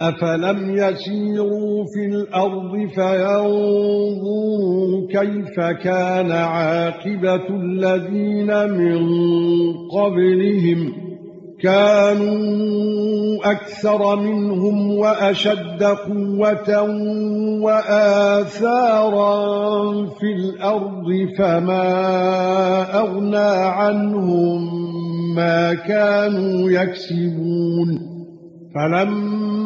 افلم يسيروا في الأرض فينظروا كيف كان عاقبه الذين من قبلهم كانوا أكثر منهم واشد قوه واثارا في الأرض فما اغنى عنهم ما كانوا يكسبون فلما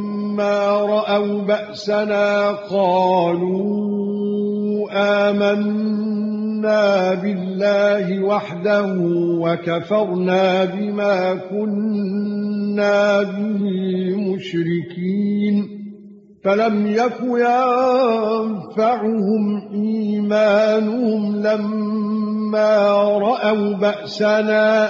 فلما راوا باسنا قالوا آمنا بالله وحده وكفرنا بما كنا به مشركين فلم يك ينفعهم ايمانهم لما راوا باسنا